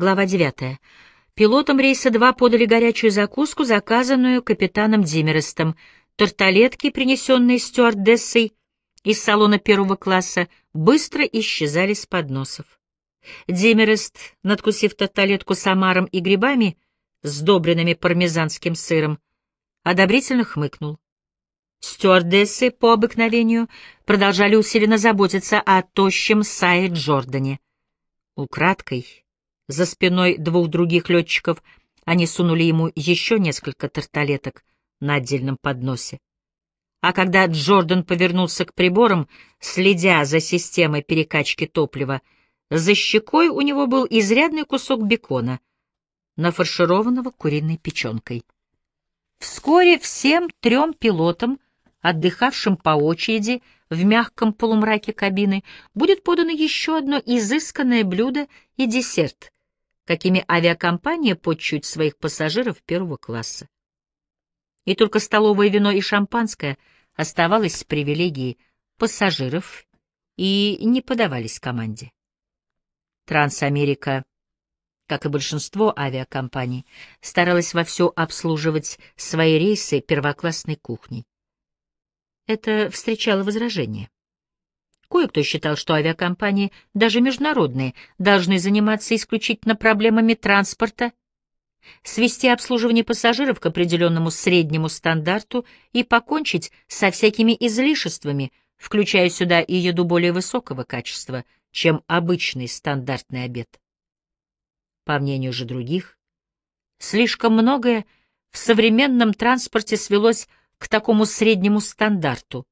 Глава 9. Пилотам рейса 2 подали горячую закуску, заказанную капитаном Димерестом. Тарталетки, принесенные стюардессой из салона первого класса, быстро исчезали с подносов. Димерест, надкусив тарталетку с омаром и грибами, сдобренными пармезанским сыром, одобрительно хмыкнул. Стюардессы, по обыкновению, продолжали усиленно заботиться о тощем Сае Джордане. Украдкой, за спиной двух других летчиков, они сунули ему еще несколько тарталеток на отдельном подносе. А когда Джордан повернулся к приборам, следя за системой перекачки топлива, за щекой у него был изрядный кусок бекона, нафаршированного куриной печенкой. Вскоре всем трем пилотам, отдыхавшим по очереди в мягком полумраке кабины, будет подано еще одно изысканное блюдо и десерт, какими авиакомпания почует своих пассажиров первого класса. И только столовое вино и шампанское оставалось с привилегией пассажиров и не подавались команде. Трансамерика как и большинство авиакомпаний, старалась вовсю обслуживать свои рейсы первоклассной кухней. Это встречало возражения. Кое-кто считал, что авиакомпании, даже международные, должны заниматься исключительно проблемами транспорта, свести обслуживание пассажиров к определенному среднему стандарту и покончить со всякими излишествами, включая сюда и еду более высокого качества, чем обычный стандартный обед. По мнению же других, слишком многое в современном транспорте свелось к такому среднему стандарту,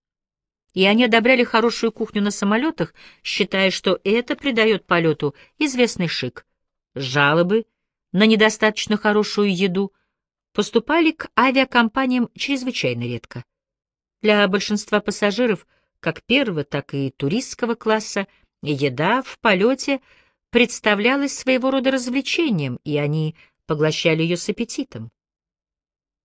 и они одобряли хорошую кухню на самолетах, считая, что это придает полету известный шик. Жалобы на недостаточно хорошую еду поступали к авиакомпаниям чрезвычайно редко. Для большинства пассажиров, как первого, так и туристского класса, еда в полете — представлялась своего рода развлечением, и они поглощали ее с аппетитом.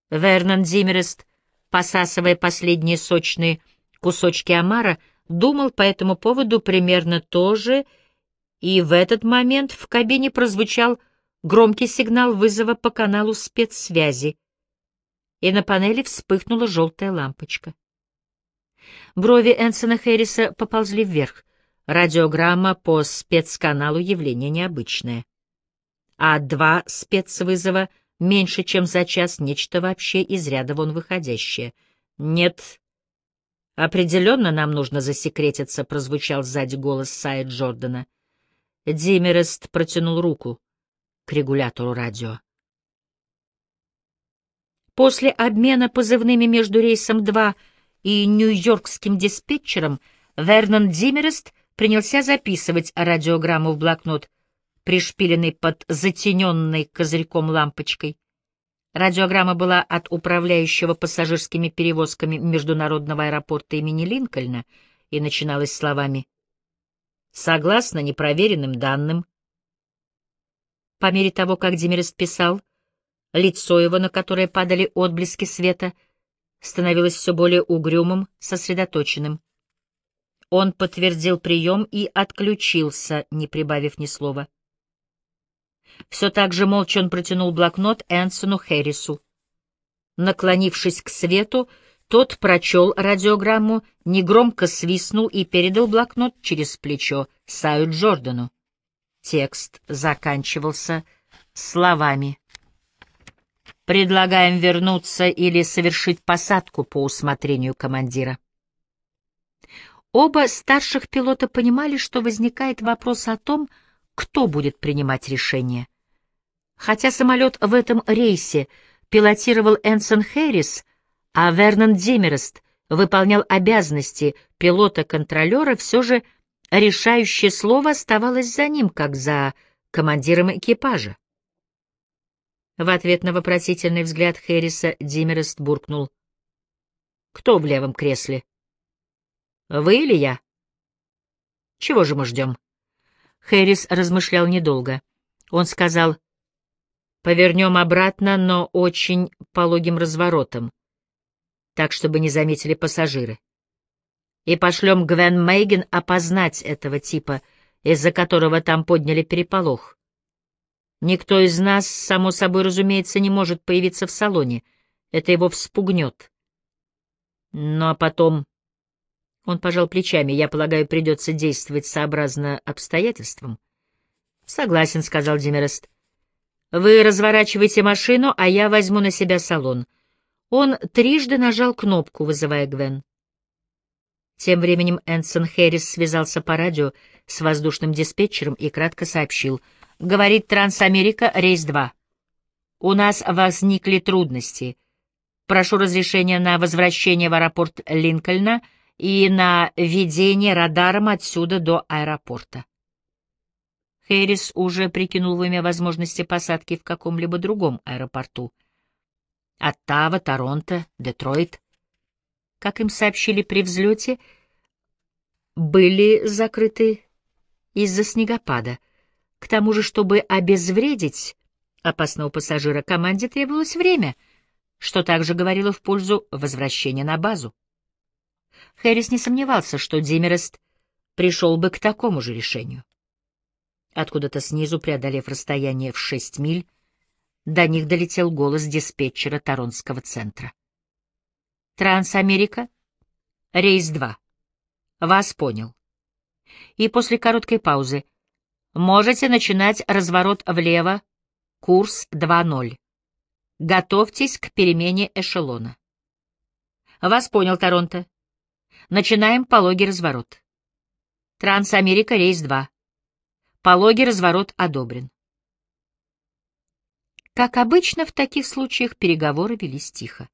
Вернон Зиммерест, посасывая последние сочные кусочки омара, думал по этому поводу примерно то же, и в этот момент в кабине прозвучал громкий сигнал вызова по каналу спецсвязи, и на панели вспыхнула желтая лампочка. Брови Энсона Хэрриса поползли вверх. Радиограмма по спецканалу явление необычное. А два спецвызова меньше, чем за час, нечто вообще из ряда вон выходящее. Нет, определенно нам нужно засекретиться, прозвучал сзади голос Сая Джордана. Димерест протянул руку к регулятору радио. После обмена позывными между рейсом 2 и нью-йоркским диспетчером Вернон Димерест принялся записывать радиограмму в блокнот, пришпиленный под затененной козырьком лампочкой. Радиограмма была от управляющего пассажирскими перевозками международного аэропорта имени Линкольна и начиналась словами «Согласно непроверенным данным». По мере того, как Демирест писал, лицо его, на которое падали отблески света, становилось все более угрюмым, сосредоточенным. Он подтвердил прием и отключился, не прибавив ни слова. Все так же молча он протянул блокнот Энсону Хэррису. Наклонившись к свету, тот прочел радиограмму, негромко свистнул и передал блокнот через плечо Саю Джордану. Текст заканчивался словами. «Предлагаем вернуться или совершить посадку по усмотрению командира». Оба старших пилота понимали, что возникает вопрос о том, кто будет принимать решение. Хотя самолет в этом рейсе пилотировал Энсон Хэррис, а Вернон Демерест выполнял обязанности пилота-контролера, все же решающее слово оставалось за ним, как за командиром экипажа. В ответ на вопросительный взгляд Хэрриса Димерест буркнул. «Кто в левом кресле?» Вы или я? Чего же мы ждем? Хэрис размышлял недолго. Он сказал, повернем обратно, но очень пологим разворотом, так, чтобы не заметили пассажиры. И пошлем Гвен Мейген опознать этого типа, из-за которого там подняли переполох. Никто из нас, само собой разумеется, не может появиться в салоне. Это его вспугнет. Ну а потом... Он пожал плечами. Я полагаю, придется действовать сообразно обстоятельствам. Согласен, — сказал Демерест. Вы разворачиваете машину, а я возьму на себя салон. Он трижды нажал кнопку, вызывая Гвен. Тем временем Энсон Хэрис связался по радио с воздушным диспетчером и кратко сообщил. «Говорит Трансамерика, рейс 2. У нас возникли трудности. Прошу разрешения на возвращение в аэропорт Линкольна и на ведение радаром отсюда до аэропорта». Хэрис уже прикинул в уме возможности посадки в каком-либо другом аэропорту. Оттава, Торонто, Детройт. Как им сообщили при взлете, были закрыты из-за снегопада. К тому же, чтобы обезвредить опасного пассажира, команде требовалось время, что также говорило в пользу возвращения на базу. Хэрис не сомневался, что Димерест пришел бы к такому же решению. Откуда-то снизу, преодолев расстояние в шесть миль, до них долетел голос диспетчера Торонского центра. «Трансамерика? Рейс 2. Вас понял». И после короткой паузы «Можете начинать разворот влево, курс 2.0. Готовьтесь к перемене эшелона». «Вас понял, Торонто. Начинаем пологий разворот. Трансамерика, рейс 2. Пологий разворот одобрен». Как обычно, в таких случаях переговоры велись тихо.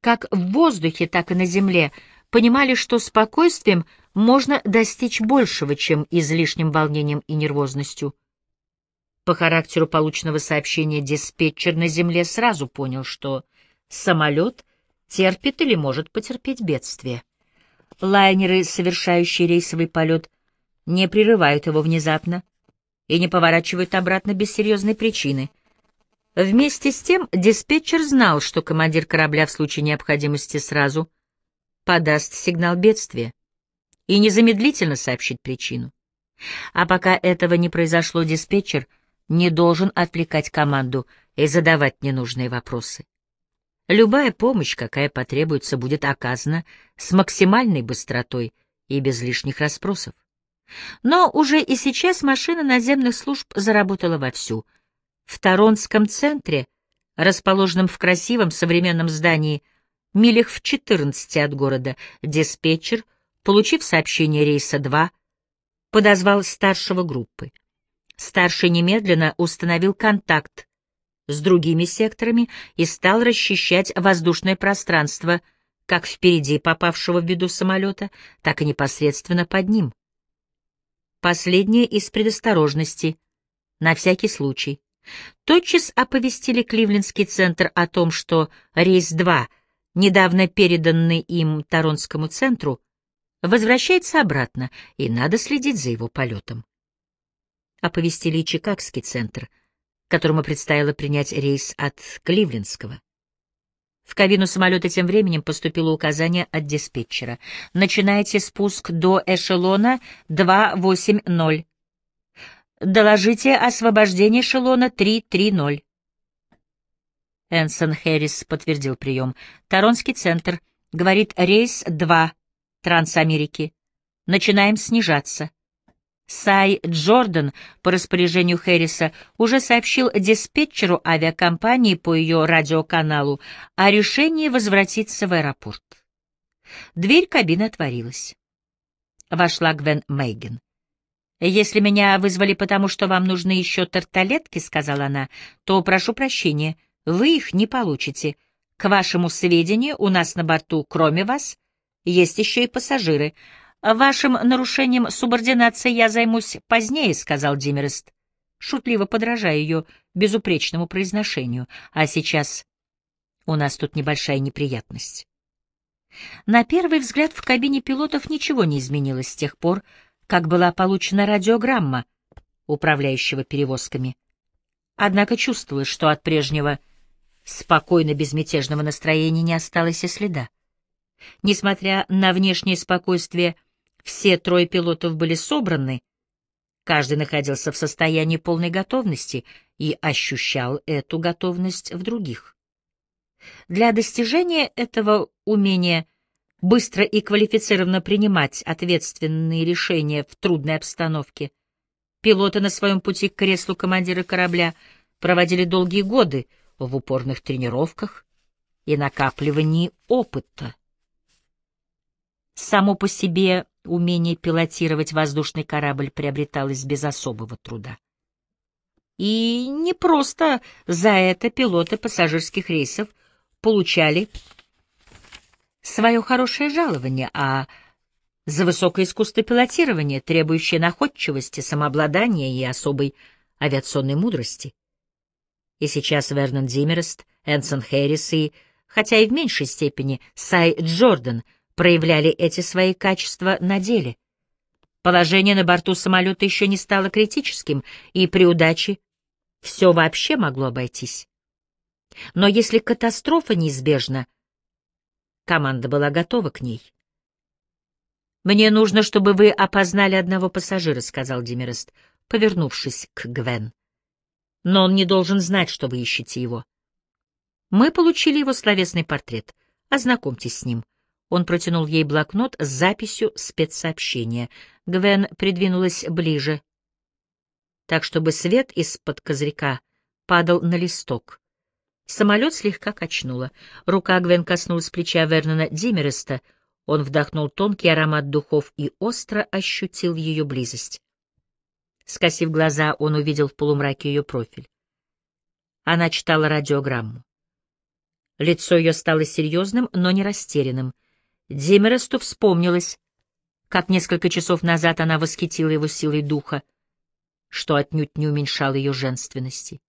Как в воздухе, так и на земле понимали, что спокойствием можно достичь большего, чем излишним волнением и нервозностью. По характеру полученного сообщения диспетчер на земле сразу понял, что самолет терпит или может потерпеть бедствие. Лайнеры, совершающие рейсовый полет, не прерывают его внезапно и не поворачивают обратно без серьезной причины — Вместе с тем диспетчер знал, что командир корабля в случае необходимости сразу подаст сигнал бедствия и незамедлительно сообщит причину. А пока этого не произошло, диспетчер не должен отвлекать команду и задавать ненужные вопросы. Любая помощь, какая потребуется, будет оказана с максимальной быстротой и без лишних расспросов. Но уже и сейчас машина наземных служб заработала вовсю — в Торонском центре, расположенном в красивом современном здании, милях в 14 от города, диспетчер, получив сообщение рейса 2, подозвал старшего группы. Старший немедленно установил контакт с другими секторами и стал расчищать воздушное пространство как впереди попавшего в беду самолета, так и непосредственно под ним. Последнее из предосторожности, на всякий случай. Тотчас оповестили Кливлендский центр о том, что рейс 2, недавно переданный им Торонскому центру, возвращается обратно, и надо следить за его полетом. Оповестили и Чикагский центр, которому предстояло принять рейс от Кливлендского. В кабину самолета тем временем поступило указание от диспетчера. «Начинайте спуск до эшелона 280. Доложите освобождение эшелона 330. Энсон Хэрис подтвердил прием. Торонский центр. Говорит рейс 2 Трансамерики. Начинаем снижаться. Сай Джордан по распоряжению Хэрриса уже сообщил диспетчеру авиакомпании по ее радиоканалу о решении возвратиться в аэропорт. Дверь кабины отворилась. Вошла Гвен Мейген. «Если меня вызвали потому, что вам нужны еще тарталетки, — сказала она, — то прошу прощения, вы их не получите. К вашему сведению, у нас на борту, кроме вас, есть еще и пассажиры. Вашим нарушением субординации я займусь позднее, — сказал Димерест, шутливо подражая ее безупречному произношению. А сейчас у нас тут небольшая неприятность. На первый взгляд в кабине пилотов ничего не изменилось с тех пор, как была получена радиограмма управляющего перевозками. Однако чувствовалось, что от прежнего спокойно-безмятежного настроения не осталось и следа. Несмотря на внешнее спокойствие, все трое пилотов были собраны Каждый находился в состоянии полной готовности и ощущал эту готовность в других. Для достижения этого умения быстро и квалифицированно принимать ответственные решения в трудной обстановке, пилоты на своем пути к креслу командира корабля проводили долгие годы в упорных тренировках и накапливании опыта. Само по себе умение пилотировать воздушный корабль приобреталось без особого труда. И не просто за это пилоты пассажирских рейсов получали свое хорошее жалование, а за высокое искусство пилотирования, требующее находчивости, самообладания и особой авиационной мудрости. И сейчас Вернон Димерест, Энсон Хэррис и, хотя и в меньшей степени, Сай Джордан проявляли эти свои качества на деле. Положение на борту самолета еще не стало критическим, и при удаче все вообще могло обойтись. Но если катастрофа неизбежна, команда была готова к ней. «Мне нужно, чтобы вы опознали одного пассажира», — сказал Демерест, повернувшись к Гвен. «Но он не должен знать, что вы ищете его. Мы получили его словесный портрет. Ознакомьтесь с ним». Он протянул ей блокнот с записью спецсообщения. Гвен придвинулась ближе, так чтобы свет из-под козырька падал на листок. Самолет слегка качнуло. Рука Гвен коснулась плеча Вернона Димереста. Он вдохнул тонкий аромат духов и остро ощутил ее близость. Скосив глаза, он увидел в полумраке ее профиль. Она читала радиограмму. Лицо ее стало серьезным, но не растерянным. Демересту вспомнилось, как несколько часов назад она восхитила его силой духа, что отнюдь не уменьшало ее женственности.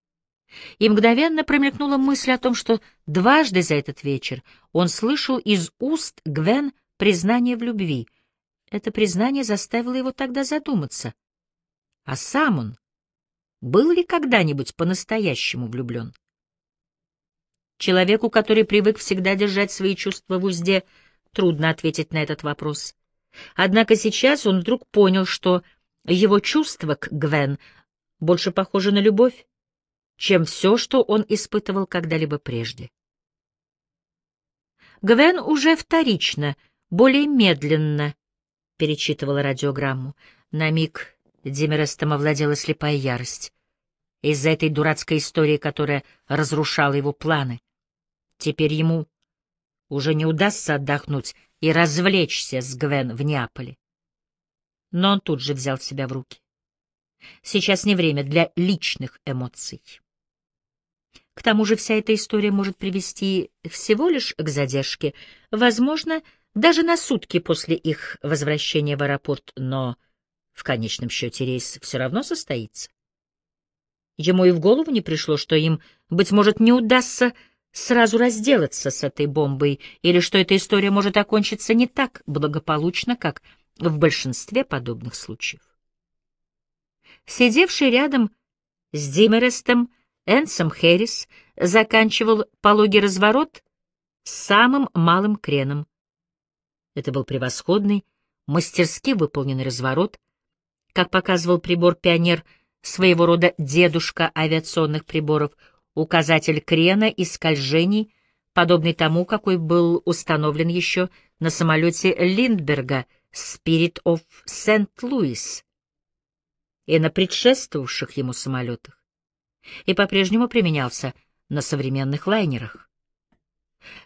И мгновенно промелькнула мысль о том, что дважды за этот вечер он слышал из уст Гвен признание в любви. Это признание заставило его тогда задуматься. А сам он был ли когда-нибудь по-настоящему влюблен? Человеку, который привык всегда держать свои чувства в узде, трудно ответить на этот вопрос. Однако сейчас он вдруг понял, что его чувство к Гвен больше похоже на любовь, чем все, что он испытывал когда-либо прежде. Гвен уже вторично, более медленно перечитывала радиограмму. На миг Демерестом овладела слепая ярость. Из-за этой дурацкой истории, которая разрушала его планы. Теперь ему уже не удастся отдохнуть и развлечься с Гвен в Неаполе. Но он тут же взял себя в руки. Сейчас не время для личных эмоций. К тому же вся эта история может привести всего лишь к задержке, возможно, даже на сутки после их возвращения в аэропорт, но в конечном счете рейс все равно состоится. Ему и в голову не пришло, что им, быть может, не удастся сразу разделаться с этой бомбой, или что эта история может окончиться не так благополучно, как в большинстве подобных случаев. Сидевший рядом с Димерестом Энсом Хэрис заканчивал пологий разворот с самым малым креном. Это был превосходный, мастерски выполненный разворот, как показывал прибор «Пионер», своего рода дедушка авиационных приборов, указатель крена и скольжений, подобный тому, какой был установлен еще на самолете Линдберга «Spirit of St. Louis» и на предшествовавших ему самолетах и по-прежнему применялся на современных лайнерах.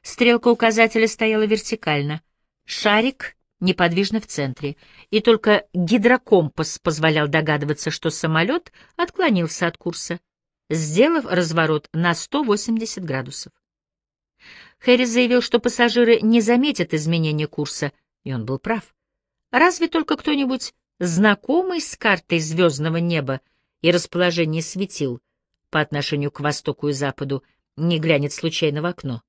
Стрелка указателя стояла вертикально, шарик неподвижно в центре, и только гидрокомпас позволял догадываться, что самолет отклонился от курса, сделав разворот на 180 градусов. Хэрис заявил, что пассажиры не заметят изменения курса, и он был прав. Разве только кто-нибудь, знакомый с картой звездного неба и расположения светил, по отношению к востоку и западу не глянет случайно в окно.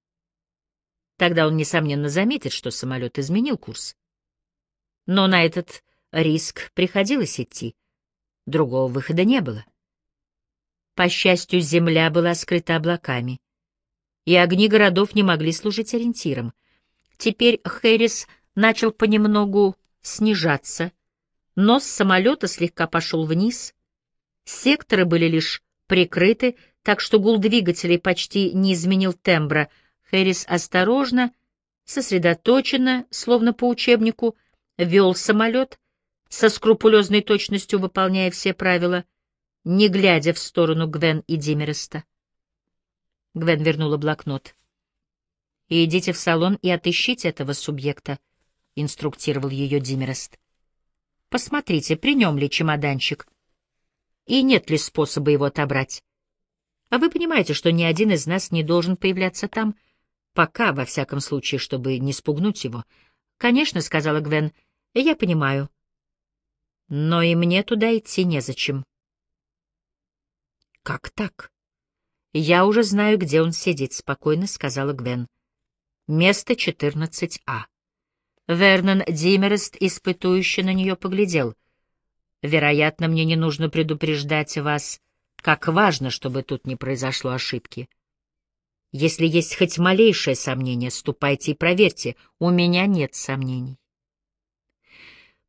Тогда он, несомненно, заметит, что самолет изменил курс. Но на этот риск приходилось идти. Другого выхода не было. По счастью, земля была скрыта облаками, и огни городов не могли служить ориентиром. Теперь Хэрис начал понемногу снижаться, Нос самолета слегка пошел вниз. Секторы были лишь прикрыты, так что гул двигателей почти не изменил тембра. Хэрис осторожно, сосредоточенно, словно по учебнику, вел самолет, со скрупулезной точностью выполняя все правила, не глядя в сторону Гвен и Димереста. Гвен вернула блокнот. «И идите в салон и отыщите этого субъекта», — инструктировал ее Димерест. «Посмотрите, при нем ли чемоданчик, и нет ли способа его отобрать. А вы понимаете, что ни один из нас не должен появляться там, пока, во всяком случае, чтобы не спугнуть его. «Конечно», — сказала Гвен, — «я понимаю. Но и мне туда идти незачем». «Как так?» «Я уже знаю, где он сидит», — спокойно сказала Гвен. «Место 14А». Вернон Димерест испытующе на нее поглядел. «Вероятно, мне не нужно предупреждать вас, как важно, чтобы тут не произошло ошибки. Если есть хоть малейшее сомнение, ступайте и проверьте. У меня нет сомнений».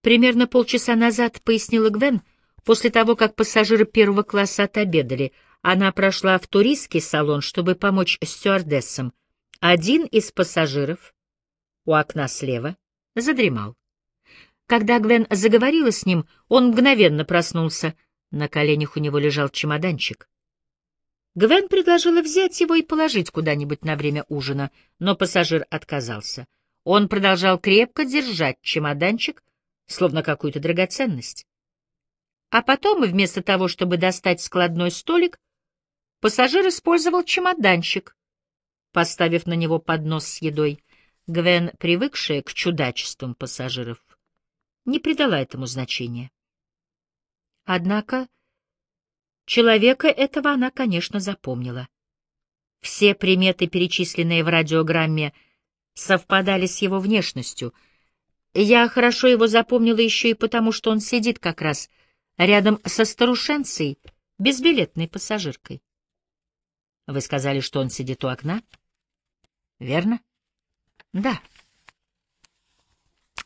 Примерно полчаса назад, пояснила Гвен, после того, как пассажиры первого класса отобедали, она прошла в туристский салон, чтобы помочь стюардессам. Один из пассажиров, у окна слева, задремал. Когда Гвен заговорила с ним, он мгновенно проснулся. На коленях у него лежал чемоданчик. Гвен предложила взять его и положить куда-нибудь на время ужина, но пассажир отказался. Он продолжал крепко держать чемоданчик, словно какую-то драгоценность. А потом, вместо того, чтобы достать складной столик, пассажир использовал чемоданчик, поставив на него поднос с едой. Гвен, привыкшая к чудачествам пассажиров, не придала этому значения. Однако человека этого она, конечно, запомнила. Все приметы, перечисленные в радиограмме, совпадали с его внешностью. Я хорошо его запомнила еще и потому, что он сидит как раз рядом со старушенцей, безбилетной пассажиркой. Вы сказали, что он сидит у окна? Верно? Да.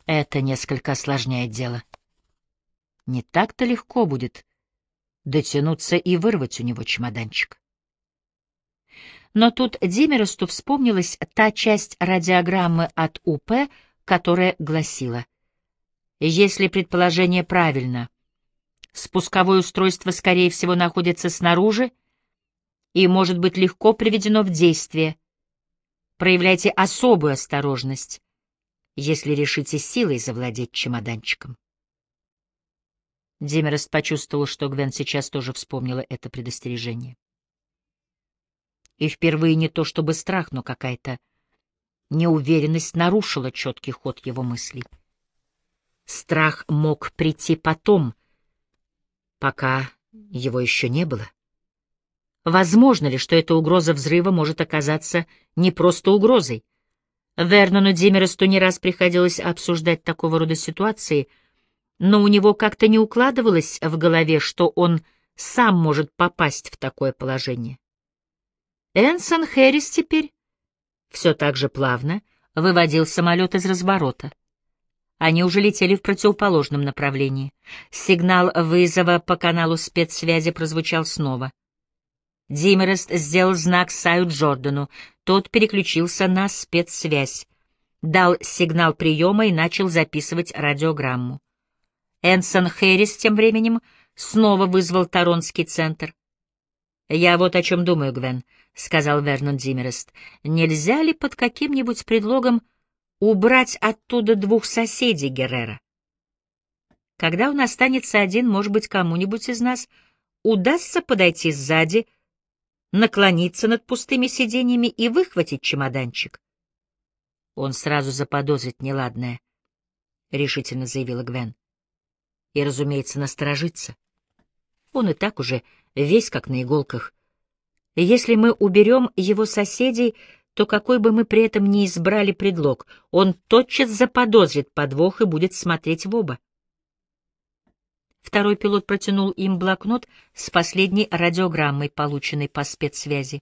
Это несколько осложняет дело. Не так-то легко будет дотянуться и вырвать у него чемоданчик. Но тут Демеросту вспомнилась та часть радиограммы от УП, которая гласила «Если предположение правильно, спусковое устройство, скорее всего, находится снаружи и может быть легко приведено в действие. Проявляйте особую осторожность, если решите силой завладеть чемоданчиком. Демерест почувствовал, что Гвен сейчас тоже вспомнила это предостережение. И впервые не то чтобы страх, но какая-то неуверенность нарушила четкий ход его мыслей. Страх мог прийти потом, пока его еще не было. Возможно ли, что эта угроза взрыва может оказаться не просто угрозой? Вернону Демересту не раз приходилось обсуждать такого рода ситуации, но у него как-то не укладывалось в голове, что он сам может попасть в такое положение. Энсон Хэрис теперь все так же плавно выводил самолет из разворота. Они уже летели в противоположном направлении. Сигнал вызова по каналу спецсвязи прозвучал снова — Димерест сделал знак Саю Джордану. Тот переключился на спецсвязь, дал сигнал приема и начал записывать радиограмму. Энсон Хэрис тем временем снова вызвал Торонский центр. «Я вот о чем думаю, Гвен», — сказал Вернон Димерест. «Нельзя ли под каким-нибудь предлогом убрать оттуда двух соседей Геррера? Когда он останется один, может быть, кому-нибудь из нас удастся подойти сзади, — наклониться над пустыми сиденьями и выхватить чемоданчик. Он сразу заподозрит неладное, — решительно заявила Гвен. И, разумеется, насторожится. Он и так уже весь как на иголках. Если мы уберем его соседей, то какой бы мы при этом ни избрали предлог, он тотчас заподозрит подвох и будет смотреть в оба. Второй пилот протянул им блокнот с последней радиограммой, полученной по спецсвязи.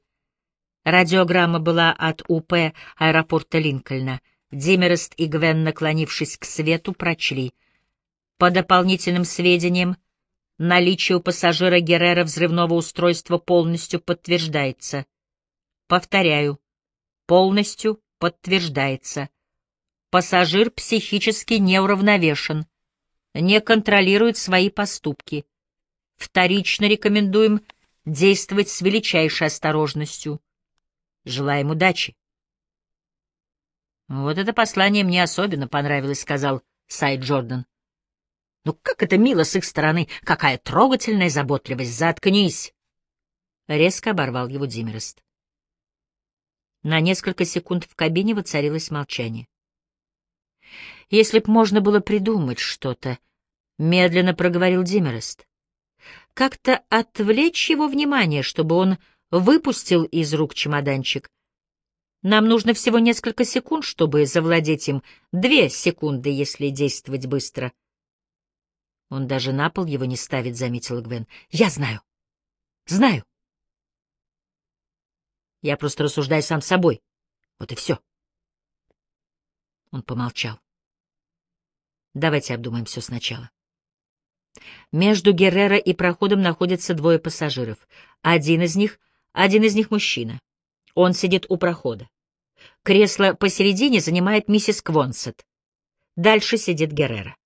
Радиограмма была от УП аэропорта Линкольна. Димерест и Гвен, наклонившись к свету, прочли. По дополнительным сведениям, наличие у пассажира Геррера взрывного устройства полностью подтверждается. Повторяю, полностью подтверждается. Пассажир психически неуравновешен, не контролирует свои поступки. Вторично рекомендуем действовать с величайшей осторожностью. Желаем удачи. «Вот это послание мне особенно понравилось», — сказал Сай Джордан. «Ну как это мило с их стороны! Какая трогательная заботливость! Заткнись!» Резко оборвал его Димерест. На несколько секунд в кабине воцарилось молчание. «Если б можно было придумать что-то», — медленно проговорил Димерест, — «как-то отвлечь его внимание, чтобы он выпустил из рук чемоданчик. Нам нужно всего несколько секунд, чтобы завладеть им. Две секунды, если действовать быстро». Он даже на пол его не ставит, — заметила Гвен. «Я знаю. Знаю. Я просто рассуждаю сам с собой. Вот и все. Он помолчал. Давайте обдумаем все сначала. Между Геррера и проходом находятся двое пассажиров. Один из них, один из них мужчина. Он сидит у прохода. Кресло посередине занимает миссис Квонсет. Дальше сидит Геррера.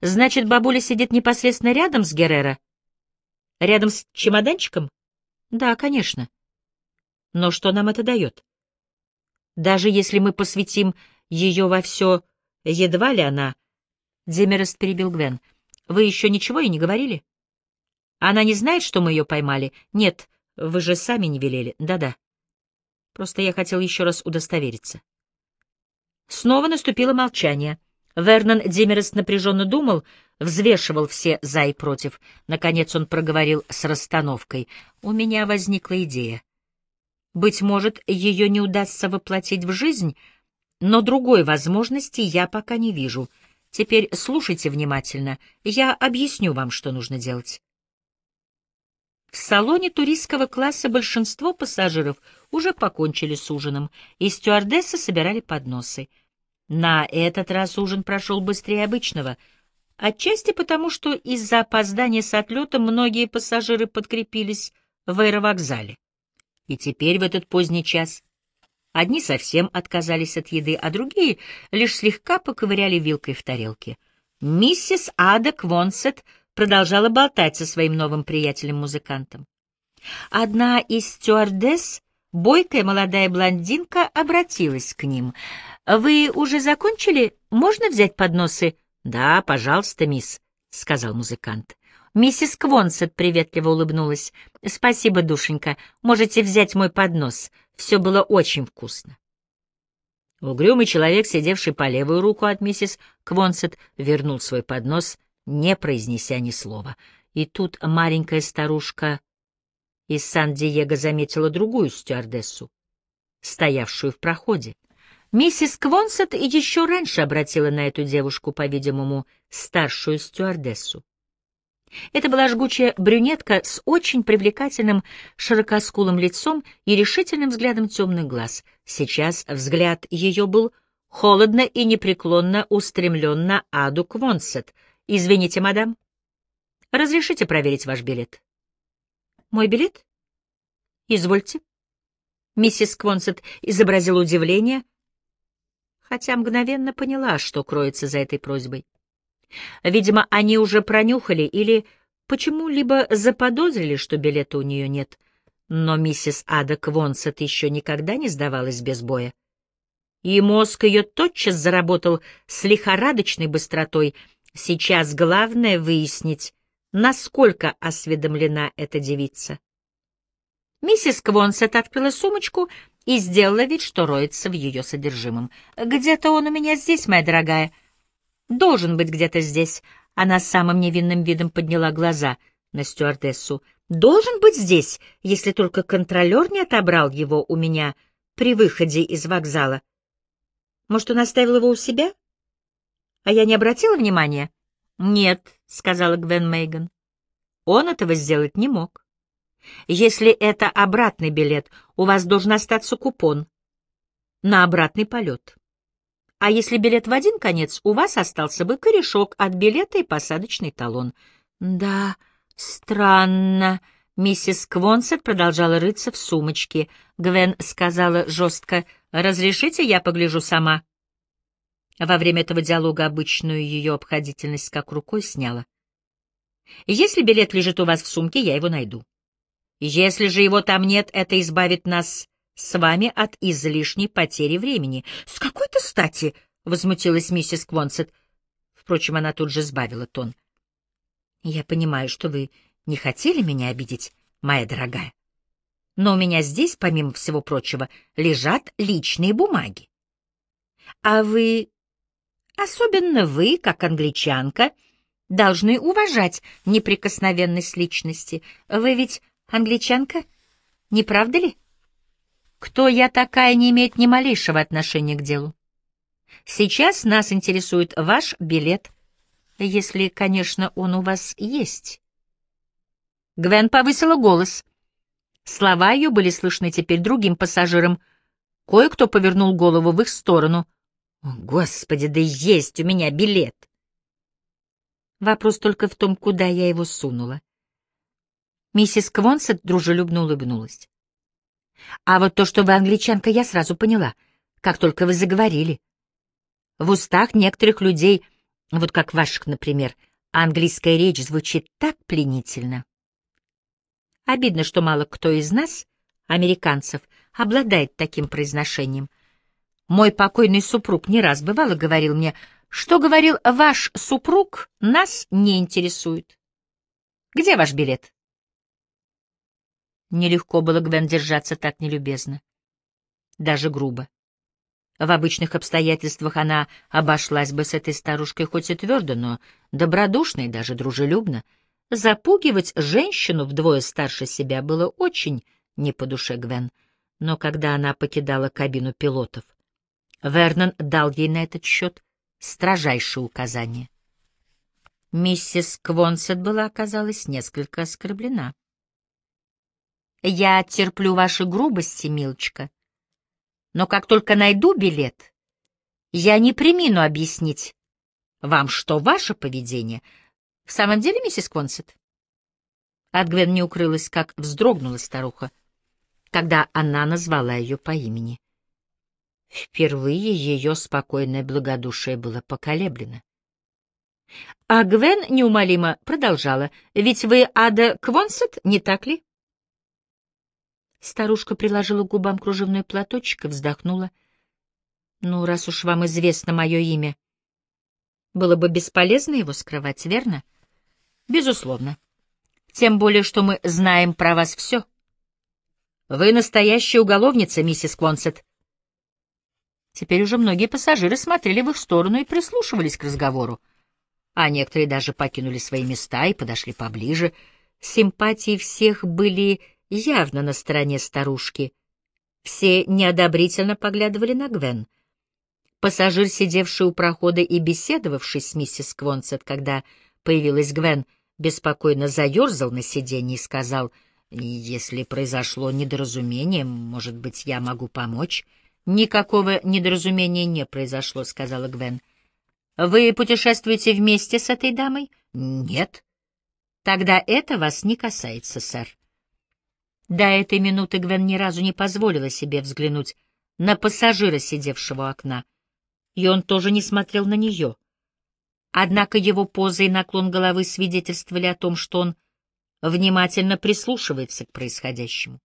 Значит, бабуля сидит непосредственно рядом с Геррера? Рядом с чемоданчиком? Да, конечно. Но что нам это дает? Даже если мы посвятим ее во все, едва ли она... Демерест перебил Гвен. Вы еще ничего и не говорили? Она не знает, что мы ее поймали? Нет, вы же сами не велели. Да-да. Просто я хотел еще раз удостовериться. Снова наступило молчание. Вернон Демерест напряженно думал, взвешивал все «за» и «против». Наконец он проговорил с расстановкой. «У меня возникла идея. Быть может, ее не удастся воплотить в жизнь, но другой возможности я пока не вижу. Теперь слушайте внимательно, я объясню вам, что нужно делать. В салоне туристского класса большинство пассажиров уже покончили с ужином, и стюардессы собирали подносы. На этот раз ужин прошел быстрее обычного, отчасти потому, что из-за опоздания с отлетом многие пассажиры подкрепились в аэровокзале. И теперь в этот поздний час одни совсем отказались от еды, а другие лишь слегка поковыряли вилкой в тарелке. Миссис Ада Квонсет продолжала болтать со своим новым приятелем-музыкантом. Одна из стюардесс, бойкая молодая блондинка, обратилась к ним. «Вы уже закончили? Можно взять подносы?» «Да, пожалуйста, мисс», — сказал музыкант. Миссис Квонсет приветливо улыбнулась. «Спасибо, душенька. Можете взять мой поднос. Все было очень вкусно». Угрюмый человек, сидевший по левую руку от миссис Квонсет, вернул свой поднос, не произнеся ни слова. И тут маленькая старушка из Сан-Диего заметила другую стюардессу, стоявшую в проходе. Миссис Квонсет еще раньше обратила на эту девушку, по-видимому, старшую стюардессу. Это была жгучая брюнетка с очень привлекательным широкоскулым лицом и решительным взглядом темных глаз. Сейчас взгляд ее был холодно и непреклонно устремлен на Аду Квонсет. «Извините, мадам. Разрешите проверить ваш билет?» «Мой билет?» «Извольте». Миссис Квонсет изобразила удивление, хотя мгновенно поняла, что кроется за этой просьбой. Видимо, они уже пронюхали или почему-либо заподозрили, что билета у нее нет. Но миссис Ада Квонсет еще никогда не сдавалась без боя. И мозг ее тотчас заработал с лихорадочной быстротой. Сейчас главное выяснить, насколько осведомлена эта девица. Миссис Квонсет открыла сумочку и сделала вид, что роется в ее содержимом. «Где-то он у меня здесь, моя дорогая», Должен быть где-то здесь. Она самым невинным видом подняла глаза на стюардессу. Должен быть здесь, если только контролер не отобрал его у меня при выходе из вокзала. Может, он оставил его у себя? А я не обратила внимания? Нет, сказала Гвен Мейган. Он этого сделать не мог. Если это обратный билет, у вас должен остаться купон на обратный полет. А если билет в один конец, у вас остался бы корешок от билета и посадочный талон. Да, странно. Миссис Квонсет продолжала рыться в сумочке. Гвен сказала жестко, «Разрешите, я погляжу сама?» Во время этого диалога обычную ее обходительность как рукой сняла. «Если билет лежит у вас в сумке, я его найду. Если же его там нет, это избавит нас с вами от излишней потери времени. — С какой-то стати? — возмутилась миссис Квонсет. Впрочем, она тут же сбавила тон. — Я понимаю, что вы не хотели меня обидеть, моя дорогая. Но у меня здесь, помимо всего прочего, лежат личные бумаги. А вы, особенно вы, как англичанка, должны уважать неприкосновенность личности. Вы ведь англичанка, не правда ли? — кто я такая, не имеет ни малейшего отношения к делу. Сейчас нас интересует ваш билет, если, конечно, он у вас есть. Гвен повысила голос. Слова ее были слышны теперь другим пассажирам. Кое-кто повернул голову в их сторону. «Господи, да есть у меня билет!» Вопрос только в том, куда я его сунула. Миссис Квонсет дружелюбно улыбнулась. А вот то, что вы англичанка, я сразу поняла, как только вы заговорили. В устах некоторых людей, вот как ваших, например, английская речь звучит так пленительно. Обидно, что мало кто из нас, американцев, обладает таким произношением. Мой покойный супруг не раз бывало говорил мне, что говорил ваш супруг, нас не интересует. Где ваш билет? Нелегко было Гвен держаться так нелюбезно. Даже грубо. В обычных обстоятельствах она обошлась бы с этой старушкой хоть и твердо, но добродушно и даже дружелюбно. Запугивать женщину вдвое старше себя было очень не по душе Гвен. Но когда она покидала кабину пилотов, Вернон дал ей на этот счет строжайшие указания. Миссис Квонсет была, оказалась, несколько оскорблена. Я терплю ваши грубости, милочка. Но как только найду билет, я не примину объяснить вам, что ваше поведение... В самом деле, миссис Консет? От Гвен не укрылась, как вздрогнула старуха, когда она назвала ее по имени. Впервые ее спокойное благодушие было поколеблено. А Гвен неумолимо продолжала. «Ведь вы Ада Квонсет, не так ли?» Старушка приложила к губам кружевной платочек и вздохнула. «Ну, раз уж вам известно мое имя, было бы бесполезно его скрывать, верно?» «Безусловно. Тем более, что мы знаем про вас все. Вы настоящая уголовница, миссис Консет». Теперь уже многие пассажиры смотрели в их сторону и прислушивались к разговору, а некоторые даже покинули свои места и подошли поближе. Симпатии всех были явно на стороне старушки. Все неодобрительно поглядывали на Гвен. Пассажир, сидевший у прохода и беседовавший с миссис Квонсет, когда появилась Гвен, беспокойно заерзал на сиденье и сказал, «Если произошло недоразумение, может быть, я могу помочь?» «Никакого недоразумения не произошло», — сказала Гвен. «Вы путешествуете вместе с этой дамой?» «Нет». «Тогда это вас не касается, сэр». До этой минуты Гвен ни разу не позволила себе взглянуть на пассажира, сидевшего у окна, и он тоже не смотрел на нее. Однако его поза и наклон головы свидетельствовали о том, что он внимательно прислушивается к происходящему.